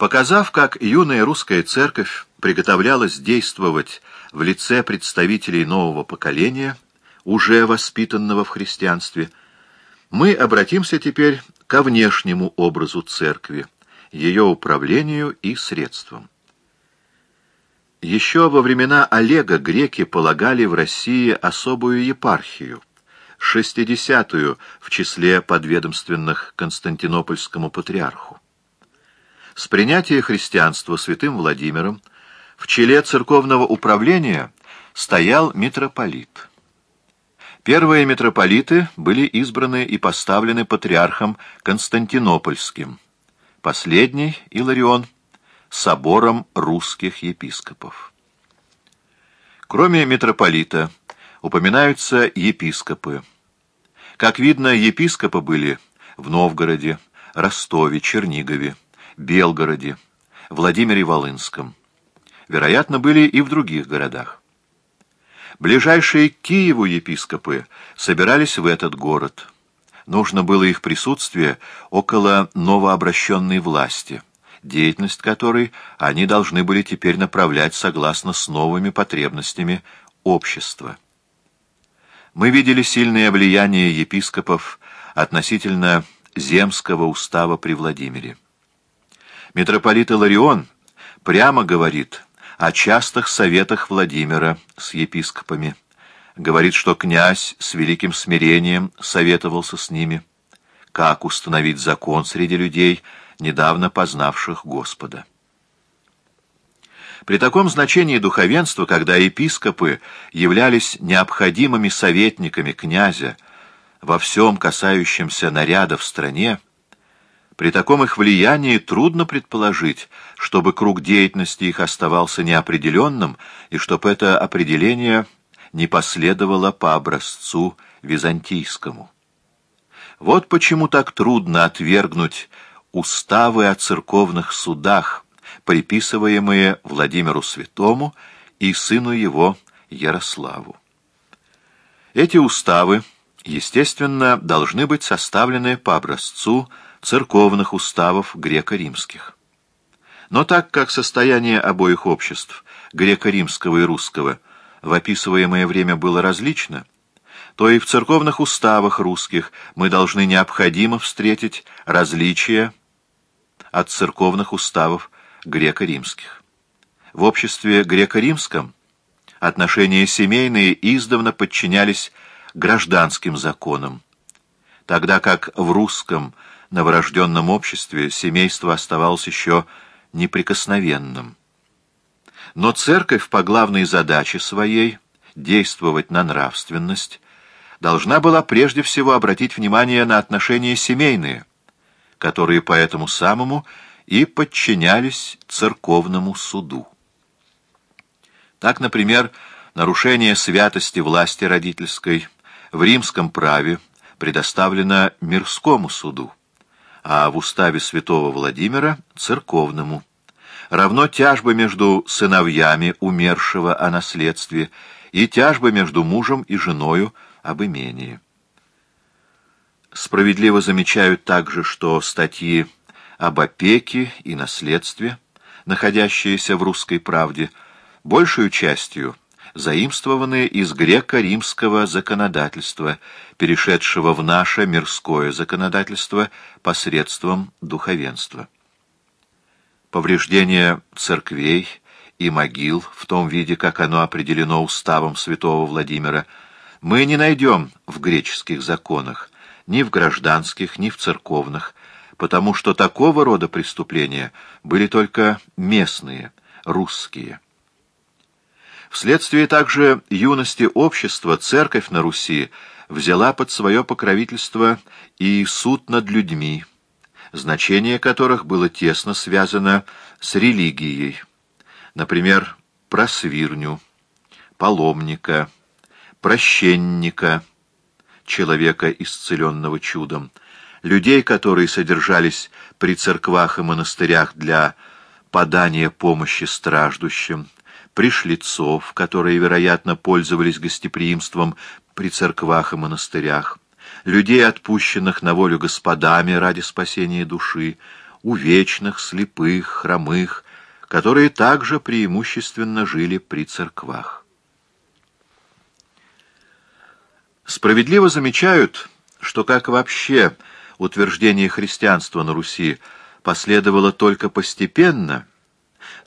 Показав, как юная русская церковь приготовлялась действовать в лице представителей нового поколения, уже воспитанного в христианстве, мы обратимся теперь ко внешнему образу церкви, ее управлению и средствам. Еще во времена Олега греки полагали в России особую епархию, шестидесятую в числе подведомственных Константинопольскому патриарху. С принятия христианства святым Владимиром в челе церковного управления стоял митрополит. Первые митрополиты были избраны и поставлены патриархом Константинопольским, последний, Иларион, собором русских епископов. Кроме митрополита упоминаются епископы. Как видно, епископы были в Новгороде, Ростове, Чернигове, Белгороде, Владимире Волынском. Вероятно, были и в других городах. Ближайшие к Киеву епископы собирались в этот город. Нужно было их присутствие около новообращенной власти – деятельность которой они должны были теперь направлять согласно с новыми потребностями общества. Мы видели сильное влияние епископов относительно земского устава при Владимире. Митрополит Иларион прямо говорит о частых советах Владимира с епископами, говорит, что князь с великим смирением советовался с ними, как установить закон среди людей – недавно познавших Господа. При таком значении духовенства, когда епископы являлись необходимыми советниками князя во всем касающемся наряда в стране, при таком их влиянии трудно предположить, чтобы круг деятельности их оставался неопределенным и чтобы это определение не последовало по образцу византийскому. Вот почему так трудно отвергнуть уставы о церковных судах, приписываемые Владимиру Святому и сыну его Ярославу. Эти уставы, естественно, должны быть составлены по образцу церковных уставов греко-римских. Но так как состояние обоих обществ, греко-римского и русского, в описываемое время было различно, то и в церковных уставах русских мы должны необходимо встретить различия от церковных уставов греко-римских. В обществе греко-римском отношения семейные издавна подчинялись гражданским законам, тогда как в русском новорожденном обществе семейство оставалось еще неприкосновенным. Но церковь по главной задаче своей действовать на нравственность должна была прежде всего обратить внимание на отношения семейные – которые по этому самому и подчинялись церковному суду. Так, например, нарушение святости власти родительской в римском праве предоставлено мирскому суду, а в уставе святого Владимира — церковному. Равно тяжбы между сыновьями умершего о наследстве и тяжбы между мужем и женою об имении. Справедливо замечают также, что статьи об опеке и наследстве, находящиеся в «Русской правде», большую частью заимствованы из греко-римского законодательства, перешедшего в наше мирское законодательство посредством духовенства. Повреждение церквей и могил в том виде, как оно определено уставом святого Владимира, мы не найдем в греческих законах, ни в гражданских, ни в церковных, потому что такого рода преступления были только местные, русские. Вследствие также юности общества церковь на Руси взяла под свое покровительство и суд над людьми, значение которых было тесно связано с религией, например, просвирню, паломника, прощенника, человека, исцеленного чудом, людей, которые содержались при церквах и монастырях для подания помощи страждущим, пришлицов, которые, вероятно, пользовались гостеприимством при церквах и монастырях, людей, отпущенных на волю господами ради спасения души, увечных, слепых, хромых, которые также преимущественно жили при церквах. Справедливо замечают, что как вообще утверждение христианства на Руси последовало только постепенно,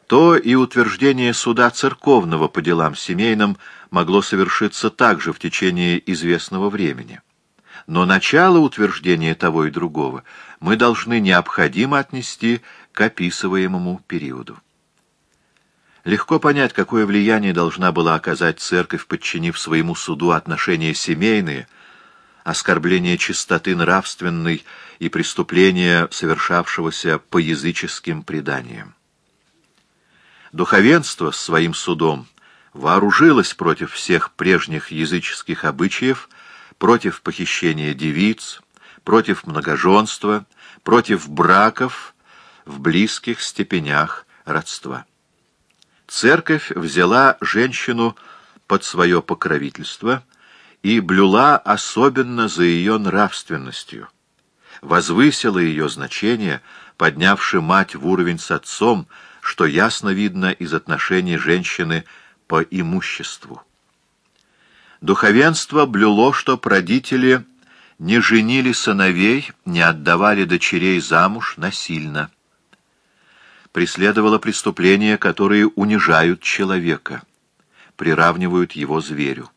то и утверждение суда церковного по делам семейным могло совершиться также в течение известного времени. Но начало утверждения того и другого мы должны необходимо отнести к описываемому периоду. Легко понять, какое влияние должна была оказать церковь, подчинив своему суду отношения семейные, оскорбление чистоты нравственной и преступления, совершавшегося по языческим преданиям. Духовенство с своим судом вооружилось против всех прежних языческих обычаев, против похищения девиц, против многоженства, против браков в близких степенях родства. Церковь взяла женщину под свое покровительство и блюла особенно за ее нравственностью, возвысила ее значение, поднявши мать в уровень с отцом, что ясно видно из отношений женщины по имуществу. Духовенство блюло, что родители не женили сыновей, не отдавали дочерей замуж насильно. Преследовало преступления, которые унижают человека, приравнивают его зверю.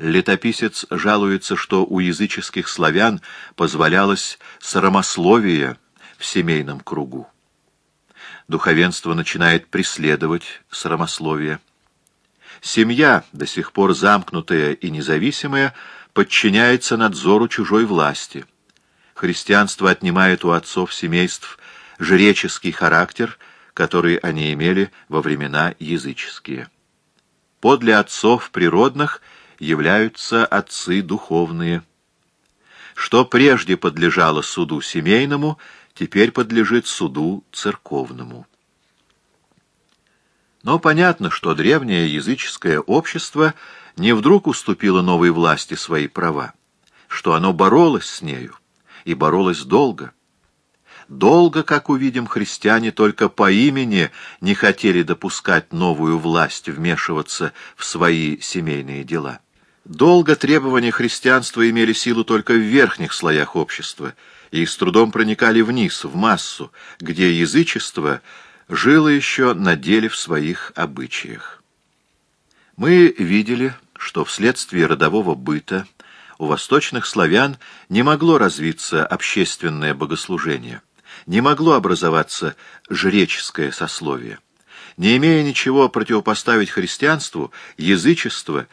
Летописец жалуется, что у языческих славян позволялось срамословие в семейном кругу. Духовенство начинает преследовать срамословие. Семья, до сих пор замкнутая и независимая, подчиняется надзору чужой власти. Христианство отнимает у отцов семейств жреческий характер, который они имели во времена языческие. Подле отцов природных являются отцы духовные. Что прежде подлежало суду семейному, теперь подлежит суду церковному. Но понятно, что древнее языческое общество не вдруг уступило новой власти свои права, что оно боролось с нею, и боролось долго. Долго, как увидим, христиане только по имени не хотели допускать новую власть вмешиваться в свои семейные дела. Долго требования христианства имели силу только в верхних слоях общества и с трудом проникали вниз, в массу, где язычество — жило еще на деле в своих обычаях. Мы видели, что вследствие родового быта у восточных славян не могло развиться общественное богослужение, не могло образоваться жреческое сословие. Не имея ничего противопоставить христианству, язычество